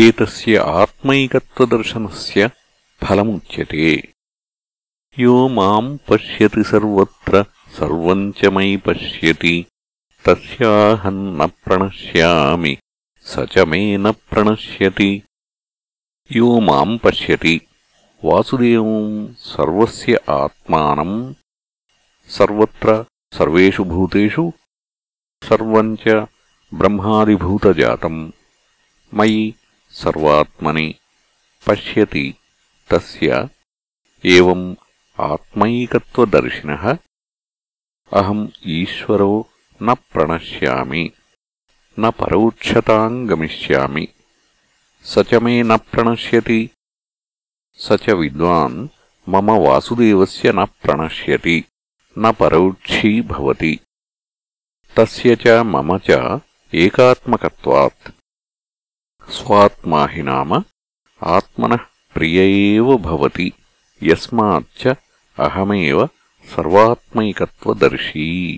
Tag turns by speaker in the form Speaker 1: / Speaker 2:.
Speaker 1: एतस्य आत्मैकत्वदर्शनस्य फलमुच्यते यो माम् पश्यति सर्वत्र सर्वम् च मयि पश्यति तस्याहम् न प्रणश्यामि स च मे न प्रणश्यति यो माम् पश्यति वासुदेवम् सर्वस्य आत्मानम् सर्वत्र सर्वेषु भूतेषु सर्वम् च ब्रह्मादिभूतजातम् मयि सर्वात्मनि पश्यति तस्य एवम् आत्मैकत्वदर्शिनः। अहम् ईश्वरो न प्रणश्यामि न परोक्षताम् गमिष्यामि स च मे न प्रणश्यति स च विद्वान् मम वासुदेवस्य न प्रणश्यति न परोक्षी भवति। तस्य च मम च एकात्मकत्वात् స్వాత్మా నామ ఆత్మన ప్రియ భవతి. యస్మాచ్చ అహమే సర్వాత్మైకత్వదర్శీ.